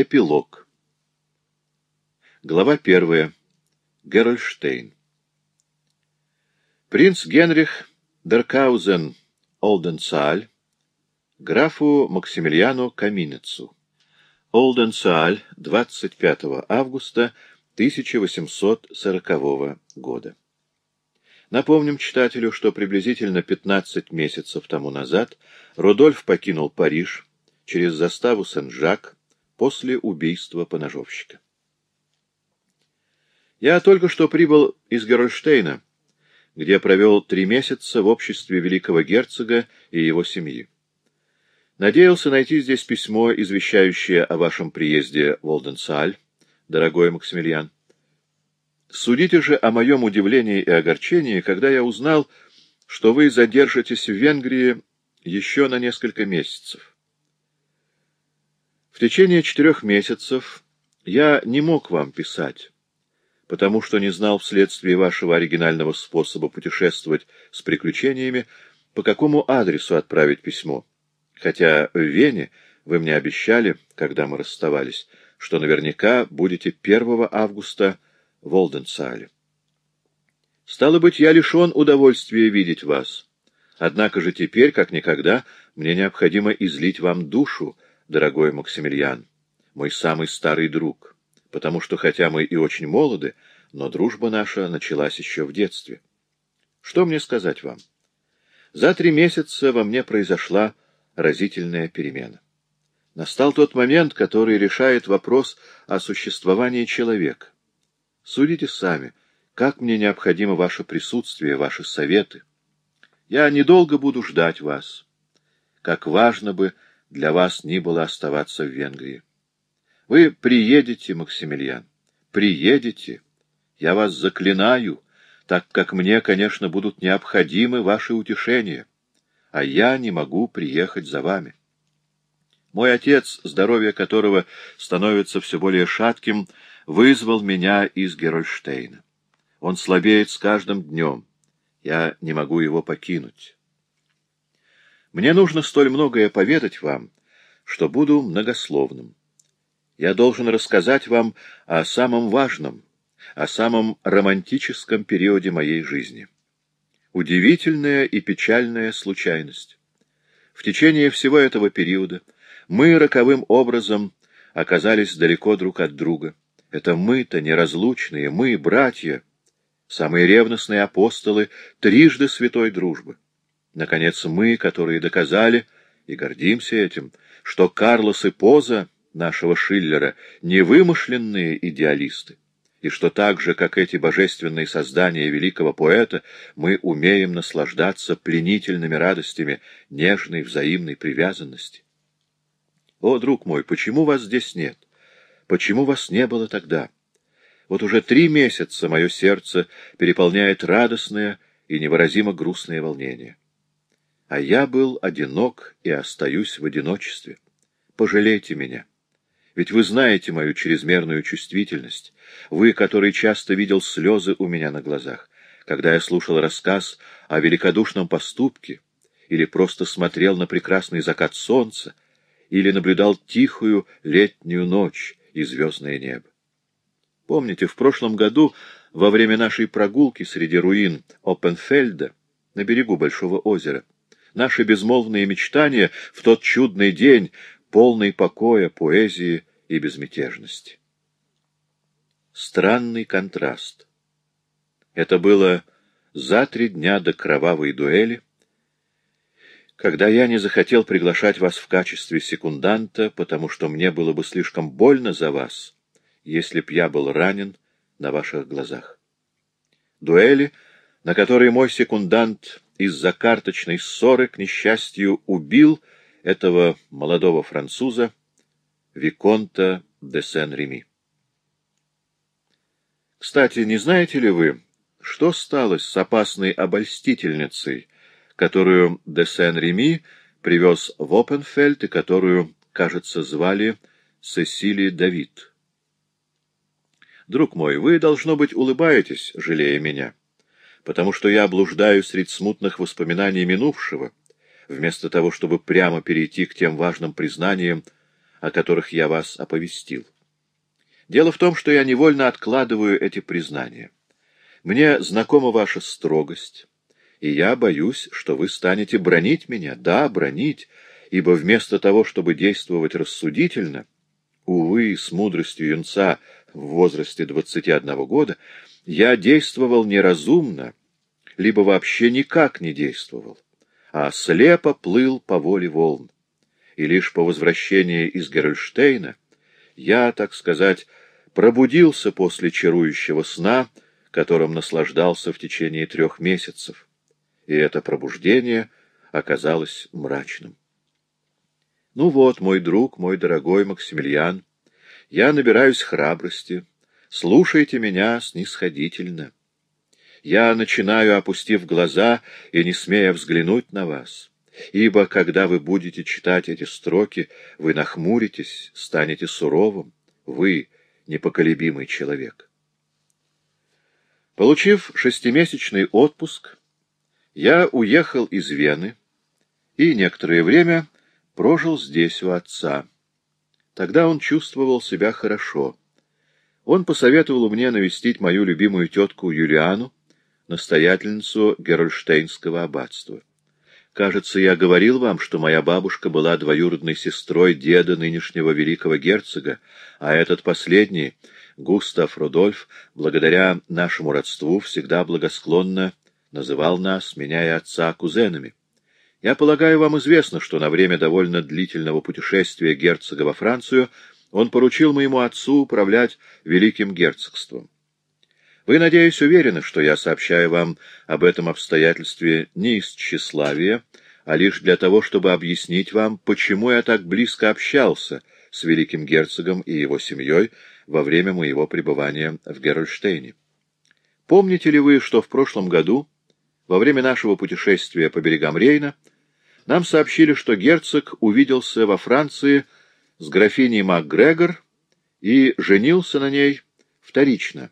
Эпилог. Глава первая. Герольштейн. Принц Генрих Деркаузен Олденцааль графу Максимилиану Каминецу. Олденцааль, 25 августа 1840 года. Напомним читателю, что приблизительно 15 месяцев тому назад Рудольф покинул Париж через заставу Сен-Жак после убийства поножовщика. Я только что прибыл из Герольштейна, где провел три месяца в обществе великого герцога и его семьи. Надеялся найти здесь письмо, извещающее о вашем приезде в Олденсаль, дорогой Максимилиан. Судите же о моем удивлении и огорчении, когда я узнал, что вы задержитесь в Венгрии еще на несколько месяцев. В течение четырех месяцев я не мог вам писать, потому что не знал вследствие вашего оригинального способа путешествовать с приключениями, по какому адресу отправить письмо хотя в Вене вы мне обещали, когда мы расставались, что наверняка будете 1 августа в Олденсале. Стало быть, я лишен удовольствия видеть вас. Однако же теперь, как никогда, мне необходимо излить вам душу, дорогой Максимилиан, мой самый старый друг, потому что, хотя мы и очень молоды, но дружба наша началась еще в детстве. Что мне сказать вам? За три месяца во мне произошла разительная перемена. Настал тот момент, который решает вопрос о существовании человека. Судите сами, как мне необходимо ваше присутствие, ваши советы. Я недолго буду ждать вас. Как важно бы для вас ни было оставаться в Венгрии. Вы приедете, Максимилиан, приедете. Я вас заклинаю, так как мне, конечно, будут необходимы ваши утешения а я не могу приехать за вами. Мой отец, здоровье которого становится все более шатким, вызвал меня из Герольштейна. Он слабеет с каждым днем. Я не могу его покинуть. Мне нужно столь многое поведать вам, что буду многословным. Я должен рассказать вам о самом важном, о самом романтическом периоде моей жизни. Удивительная и печальная случайность. В течение всего этого периода мы роковым образом оказались далеко друг от друга. Это мы-то неразлучные, мы, братья, самые ревностные апостолы трижды святой дружбы. Наконец, мы, которые доказали, и гордимся этим, что Карлос и Поза нашего Шиллера не вымышленные идеалисты и что так же, как эти божественные создания великого поэта, мы умеем наслаждаться пленительными радостями нежной взаимной привязанности. О, друг мой, почему вас здесь нет? Почему вас не было тогда? Вот уже три месяца мое сердце переполняет радостное и невыразимо грустное волнение. А я был одинок и остаюсь в одиночестве. Пожалейте меня. Ведь вы знаете мою чрезмерную чувствительность, вы, который часто видел слезы у меня на глазах, когда я слушал рассказ о великодушном поступке, или просто смотрел на прекрасный закат солнца, или наблюдал тихую летнюю ночь и звездное небо. Помните, в прошлом году, во время нашей прогулки среди руин Оппенфельда, на берегу Большого озера, наши безмолвные мечтания в тот чудный день, полный покоя, поэзии и безмятежности. Странный контраст. Это было за три дня до кровавой дуэли, когда я не захотел приглашать вас в качестве секунданта, потому что мне было бы слишком больно за вас, если б я был ранен на ваших глазах. Дуэли, на которой мой секундант из-за карточной ссоры, к несчастью, убил этого молодого француза, Виконта де Сен-Реми. Кстати, не знаете ли вы, что стало с опасной обольстительницей, которую де Сен-Реми привез в Опенфельд и которую, кажется, звали Сесилия Давид? Друг мой, вы, должно быть, улыбаетесь, жалея меня, потому что я блуждаю среди смутных воспоминаний минувшего, вместо того, чтобы прямо перейти к тем важным признаниям, о которых я вас оповестил. Дело в том, что я невольно откладываю эти признания. Мне знакома ваша строгость, и я боюсь, что вы станете бронить меня, да, бронить, ибо вместо того, чтобы действовать рассудительно, увы, с мудростью юнца в возрасте 21 года, я действовал неразумно, либо вообще никак не действовал, а слепо плыл по воле волн. И лишь по возвращении из Герольштейна я, так сказать, пробудился после чарующего сна, которым наслаждался в течение трех месяцев, и это пробуждение оказалось мрачным. Ну вот, мой друг, мой дорогой Максимилиан, я набираюсь храбрости, слушайте меня снисходительно. Я начинаю, опустив глаза и не смея взглянуть на вас, ибо, когда вы будете читать эти строки, вы нахмуритесь, станете суровым, вы — непоколебимый человек. Получив шестимесячный отпуск, я уехал из Вены и некоторое время прожил здесь у отца. Тогда он чувствовал себя хорошо. Он посоветовал мне навестить мою любимую тетку Юлиану, настоятельницу Герольштейнского аббатства. Кажется, я говорил вам, что моя бабушка была двоюродной сестрой деда нынешнего великого герцога, а этот последний, Густав Рудольф, благодаря нашему родству, всегда благосклонно называл нас, меня и отца, кузенами. Я полагаю, вам известно, что на время довольно длительного путешествия герцога во Францию он поручил моему отцу управлять великим герцогством. Вы, надеюсь, уверены, что я сообщаю вам об этом обстоятельстве не из тщеславия, а лишь для того, чтобы объяснить вам, почему я так близко общался с великим герцогом и его семьей во время моего пребывания в Герольштейне. Помните ли вы, что в прошлом году во время нашего путешествия по берегам Рейна нам сообщили, что герцог увиделся во Франции с графиней МакГрегор и женился на ней вторично,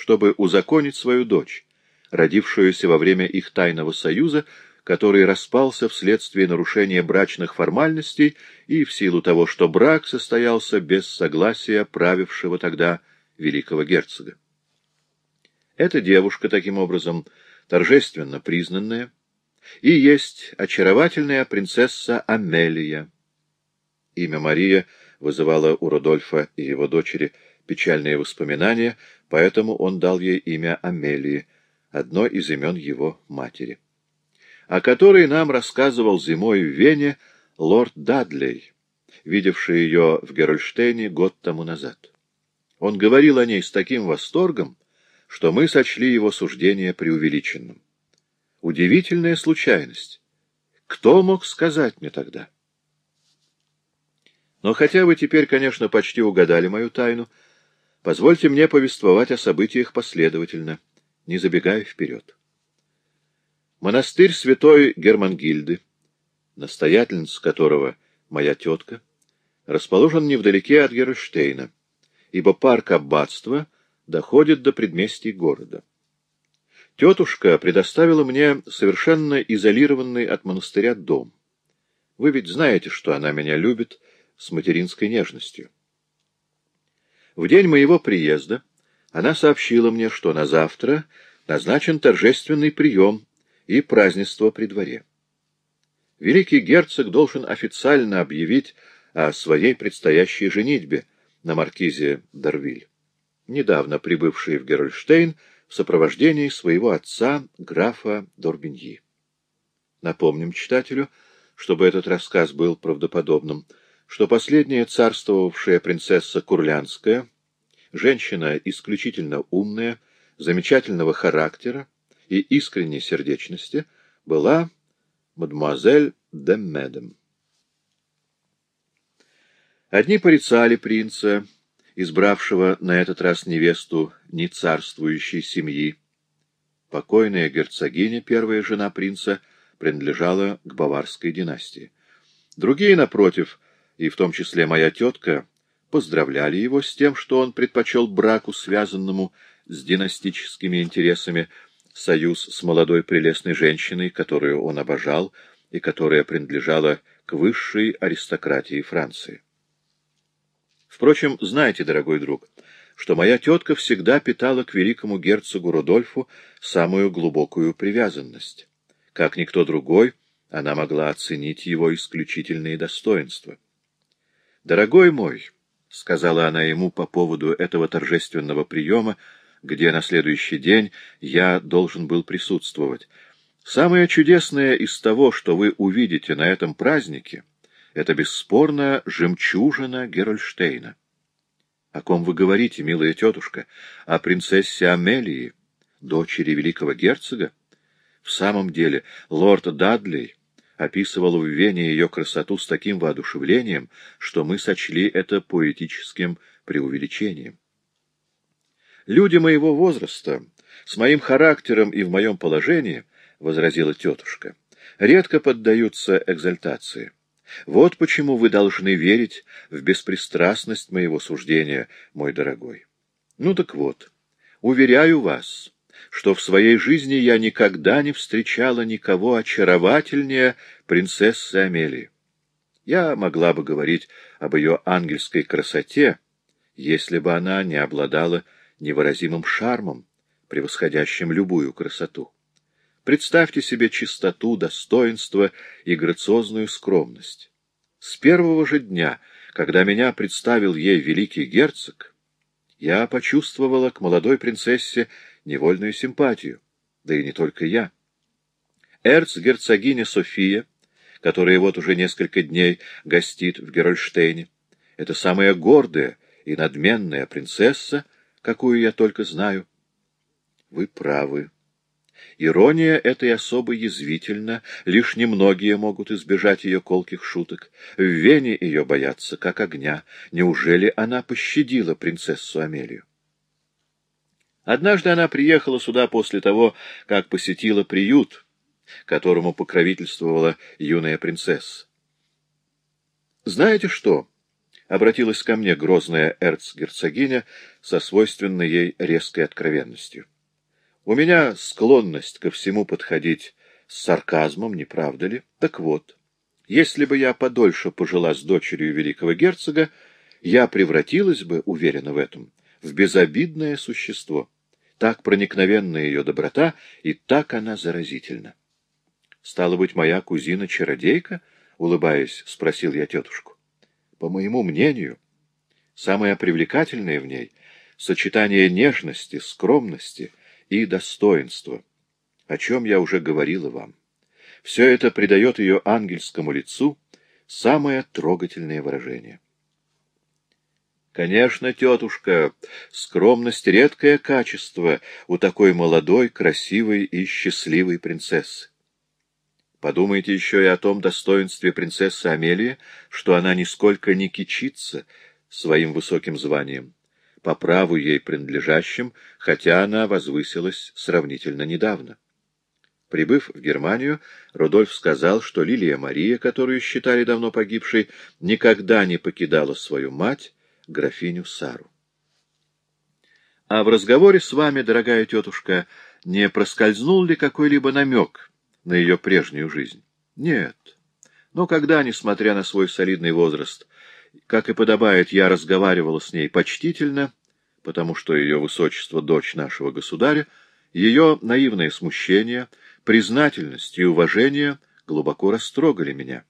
чтобы узаконить свою дочь, родившуюся во время их тайного союза, который распался вследствие нарушения брачных формальностей и в силу того, что брак состоялся без согласия правившего тогда великого герцога. Эта девушка, таким образом, торжественно признанная, и есть очаровательная принцесса Амелия. Имя Мария вызывало у Рудольфа и его дочери печальные воспоминания, поэтому он дал ей имя Амелии, одно из имен его матери, о которой нам рассказывал зимой в Вене лорд Дадлей, видевший ее в Герольштейне год тому назад. Он говорил о ней с таким восторгом, что мы сочли его суждение преувеличенным. Удивительная случайность. Кто мог сказать мне тогда? Но хотя вы теперь, конечно, почти угадали мою тайну, позвольте мне повествовать о событиях последовательно, не забегая вперед. Монастырь святой Германгильды, настоятельница которого моя тетка, расположен невдалеке от Герштейна, ибо парк аббатства — доходит до предместий города. Тетушка предоставила мне совершенно изолированный от монастыря дом. Вы ведь знаете, что она меня любит с материнской нежностью. В день моего приезда она сообщила мне, что на завтра назначен торжественный прием и празднество при дворе. Великий герцог должен официально объявить о своей предстоящей женитьбе на маркизе Дарвиль недавно прибывший в Герольштейн в сопровождении своего отца, графа Дорбиньи. Напомним читателю, чтобы этот рассказ был правдоподобным, что последняя царствовавшая принцесса Курлянская, женщина исключительно умная, замечательного характера и искренней сердечности, была мадемуазель де Медем. Одни порицали принца, избравшего на этот раз невесту не царствующей семьи. Покойная герцогиня, первая жена принца, принадлежала к баварской династии. Другие, напротив, и в том числе моя тетка, поздравляли его с тем, что он предпочел браку, связанному с династическими интересами, союз с молодой прелестной женщиной, которую он обожал и которая принадлежала к высшей аристократии Франции. Впрочем, знаете, дорогой друг, что моя тетка всегда питала к великому герцогу Рудольфу самую глубокую привязанность. Как никто другой, она могла оценить его исключительные достоинства. «Дорогой мой», — сказала она ему по поводу этого торжественного приема, где на следующий день я должен был присутствовать, «самое чудесное из того, что вы увидите на этом празднике, это бесспорно жемчужина Герольштейна. О ком вы говорите, милая тетушка? О принцессе Амелии, дочери великого герцога? В самом деле, лорд Дадли описывал в Вене ее красоту с таким воодушевлением, что мы сочли это поэтическим преувеличением. Люди моего возраста, с моим характером и в моем положении, — возразила тетушка, — редко поддаются экзальтации. Вот почему вы должны верить в беспристрастность моего суждения, мой дорогой. Ну так вот, уверяю вас, что в своей жизни я никогда не встречала никого очаровательнее принцессы Амелии. Я могла бы говорить об ее ангельской красоте, если бы она не обладала невыразимым шармом, превосходящим любую красоту. Представьте себе чистоту, достоинство и грациозную скромность. С первого же дня, когда меня представил ей великий герцог, я почувствовала к молодой принцессе невольную симпатию, да и не только я. Эрцгерцогиня София, которая вот уже несколько дней гостит в Герольштейне, это самая гордая и надменная принцесса, какую я только знаю. Вы правы. Ирония этой особо язвительна, лишь немногие могут избежать ее колких шуток. В Вене ее боятся, как огня. Неужели она пощадила принцессу Амелию? Однажды она приехала сюда после того, как посетила приют, которому покровительствовала юная принцесса. «Знаете что?» — обратилась ко мне грозная эрцгерцогиня со свойственной ей резкой откровенностью. У меня склонность ко всему подходить с сарказмом, не правда ли? Так вот, если бы я подольше пожила с дочерью великого герцога, я превратилась бы, уверена в этом, в безобидное существо. Так проникновенна ее доброта, и так она заразительна. — Стала быть, моя кузина-чародейка? — улыбаясь, спросил я тетушку. — По моему мнению, самое привлекательное в ней — сочетание нежности, скромности — и достоинство, о чем я уже говорила вам. Все это придает ее ангельскому лицу самое трогательное выражение. Конечно, тетушка, скромность — редкое качество у такой молодой, красивой и счастливой принцессы. Подумайте еще и о том достоинстве принцессы Амелии, что она нисколько не кичится своим высоким званием по праву ей принадлежащим, хотя она возвысилась сравнительно недавно. Прибыв в Германию, Рудольф сказал, что Лилия Мария, которую считали давно погибшей, никогда не покидала свою мать, графиню Сару. А в разговоре с вами, дорогая тетушка, не проскользнул ли какой-либо намек на ее прежнюю жизнь? Нет. Но когда, несмотря на свой солидный возраст, как и подобает, я разговаривала с ней почтительно, потому что ее высочество — дочь нашего государя, ее наивное смущение, признательность и уважение глубоко растрогали меня,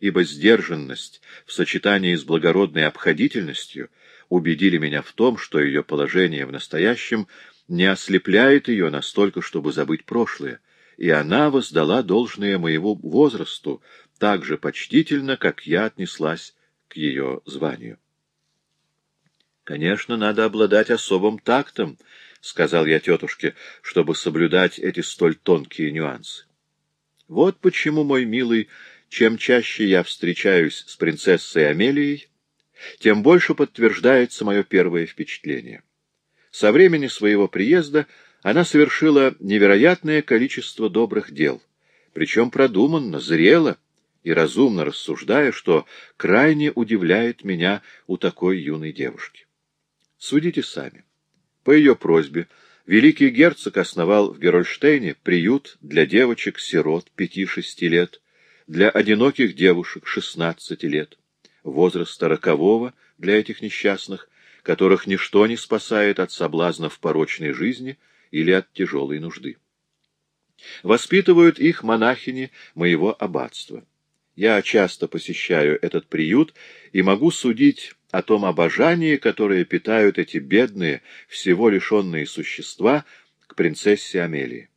ибо сдержанность в сочетании с благородной обходительностью убедили меня в том, что ее положение в настоящем не ослепляет ее настолько, чтобы забыть прошлое, и она воздала должное моего возрасту так же почтительно, как я отнеслась к ее званию. Конечно, надо обладать особым тактом, — сказал я тетушке, — чтобы соблюдать эти столь тонкие нюансы. Вот почему, мой милый, чем чаще я встречаюсь с принцессой Амелией, тем больше подтверждается мое первое впечатление. Со времени своего приезда она совершила невероятное количество добрых дел, причем продуманно, зрело, и разумно рассуждая, что крайне удивляет меня у такой юной девушки. Судите сами. По ее просьбе великий герцог основал в Герольштейне приют для девочек-сирот пяти-шести лет, для одиноких девушек шестнадцати лет. возраста рокового для этих несчастных, которых ничто не спасает от соблазнов порочной жизни или от тяжелой нужды. Воспитывают их монахини моего аббатства. Я часто посещаю этот приют и могу судить о том обожании, которое питают эти бедные, всего лишенные существа к принцессе Амелии.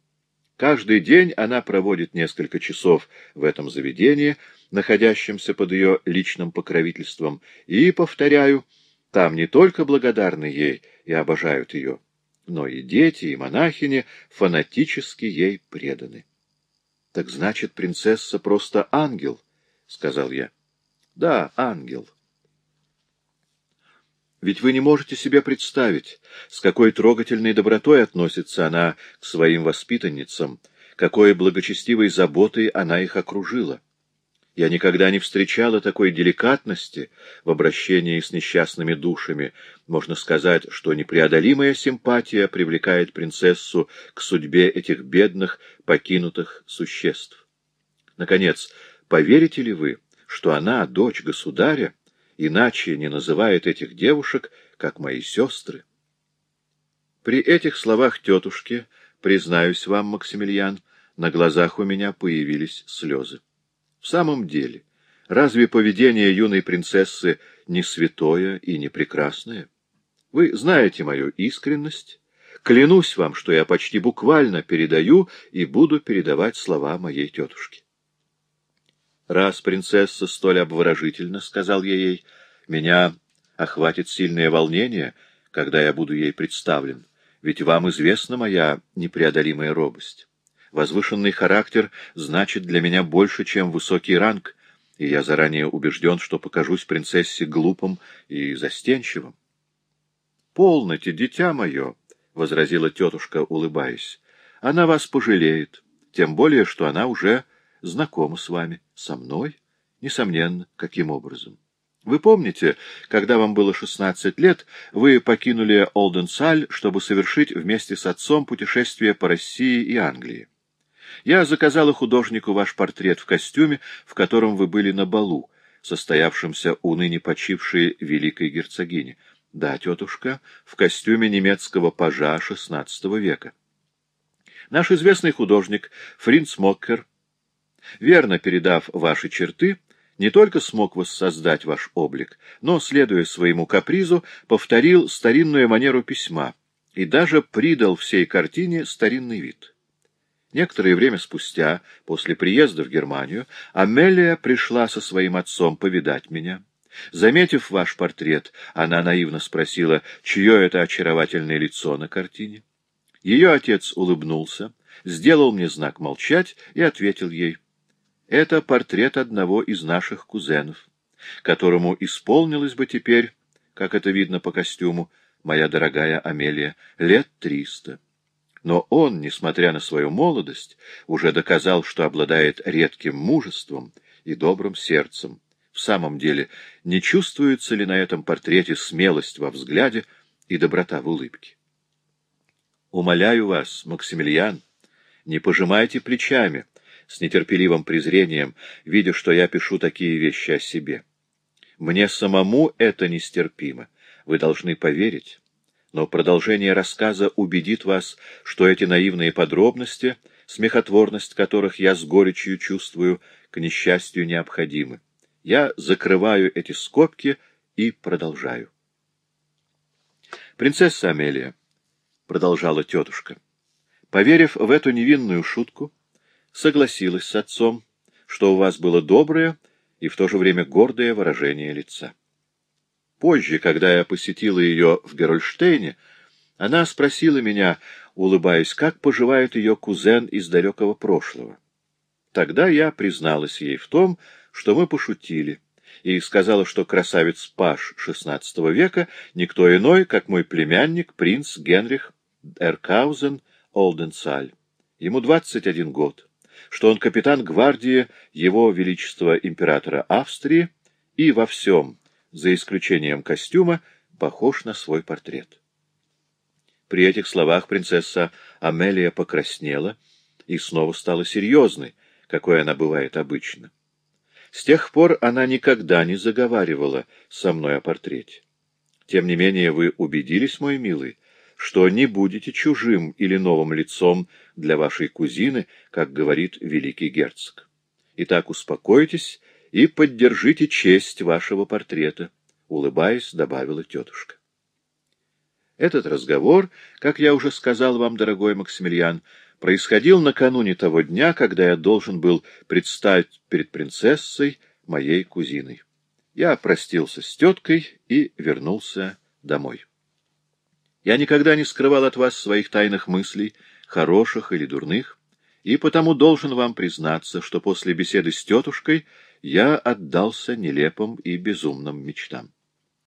Каждый день она проводит несколько часов в этом заведении, находящемся под ее личным покровительством, и, повторяю, там не только благодарны ей и обожают ее, но и дети, и монахини фанатически ей преданы. — Так значит, принцесса просто ангел, — сказал я. — Да, ангел. Ведь вы не можете себе представить, с какой трогательной добротой относится она к своим воспитанницам, какой благочестивой заботой она их окружила. Я никогда не встречала такой деликатности в обращении с несчастными душами. Можно сказать, что непреодолимая симпатия привлекает принцессу к судьбе этих бедных, покинутых существ. Наконец, поверите ли вы, что она, дочь государя, иначе не называет этих девушек, как мои сестры? При этих словах тетушки, признаюсь вам, Максимилиан, на глазах у меня появились слезы. В самом деле, разве поведение юной принцессы не святое и не прекрасное? Вы знаете мою искренность. Клянусь вам, что я почти буквально передаю и буду передавать слова моей тетушки. Раз принцесса столь обворожительна, — сказал я ей, — меня охватит сильное волнение, когда я буду ей представлен, ведь вам известна моя непреодолимая робость. Возвышенный характер значит для меня больше, чем высокий ранг, и я заранее убежден, что покажусь принцессе глупым и застенчивым. — Полноте, дитя мое, — возразила тетушка, улыбаясь. — Она вас пожалеет, тем более, что она уже знакома с вами. Со мной? Несомненно. Каким образом? Вы помните, когда вам было шестнадцать лет, вы покинули Олденсаль, чтобы совершить вместе с отцом путешествие по России и Англии. Я заказала художнику ваш портрет в костюме, в котором вы были на балу, состоявшемся у ныне почившей великой герцогини. Да, тетушка, в костюме немецкого пажа XVI века. Наш известный художник Фринц Моккер, верно передав ваши черты, не только смог воссоздать ваш облик, но, следуя своему капризу, повторил старинную манеру письма и даже придал всей картине старинный вид. Некоторое время спустя, после приезда в Германию, Амелия пришла со своим отцом повидать меня. Заметив ваш портрет, она наивно спросила, чье это очаровательное лицо на картине. Ее отец улыбнулся, сделал мне знак молчать и ответил ей, «Это портрет одного из наших кузенов, которому исполнилось бы теперь, как это видно по костюму, моя дорогая Амелия, лет триста». Но он, несмотря на свою молодость, уже доказал, что обладает редким мужеством и добрым сердцем. В самом деле, не чувствуется ли на этом портрете смелость во взгляде и доброта в улыбке? Умоляю вас, Максимилиан, не пожимайте плечами, с нетерпеливым презрением, видя, что я пишу такие вещи о себе. Мне самому это нестерпимо. Вы должны поверить но продолжение рассказа убедит вас, что эти наивные подробности, смехотворность которых я с горечью чувствую, к несчастью необходимы. Я закрываю эти скобки и продолжаю. «Принцесса Амелия», — продолжала тетушка, — поверив в эту невинную шутку, согласилась с отцом, что у вас было доброе и в то же время гордое выражение лица. Позже, когда я посетила ее в Герольштейне, она спросила меня, улыбаясь, как поживает ее кузен из далекого прошлого. Тогда я призналась ей в том, что мы пошутили, и сказала, что красавец Паш XVI века никто иной, как мой племянник, принц Генрих Эркаузен Олденсаль. Ему 21 год, что он капитан гвардии Его Величества императора Австрии и во всем за исключением костюма, похож на свой портрет. При этих словах принцесса Амелия покраснела и снова стала серьезной, какой она бывает обычно. С тех пор она никогда не заговаривала со мной о портрете. Тем не менее вы убедились, мой милый, что не будете чужим или новым лицом для вашей кузины, как говорит великий герцог. Итак, успокойтесь и поддержите честь вашего портрета, — улыбаясь, добавила тетушка. Этот разговор, как я уже сказал вам, дорогой Максимилиан, происходил накануне того дня, когда я должен был предстать перед принцессой, моей кузиной. Я простился с теткой и вернулся домой. Я никогда не скрывал от вас своих тайных мыслей, хороших или дурных, и потому должен вам признаться, что после беседы с тетушкой я отдался нелепым и безумным мечтам.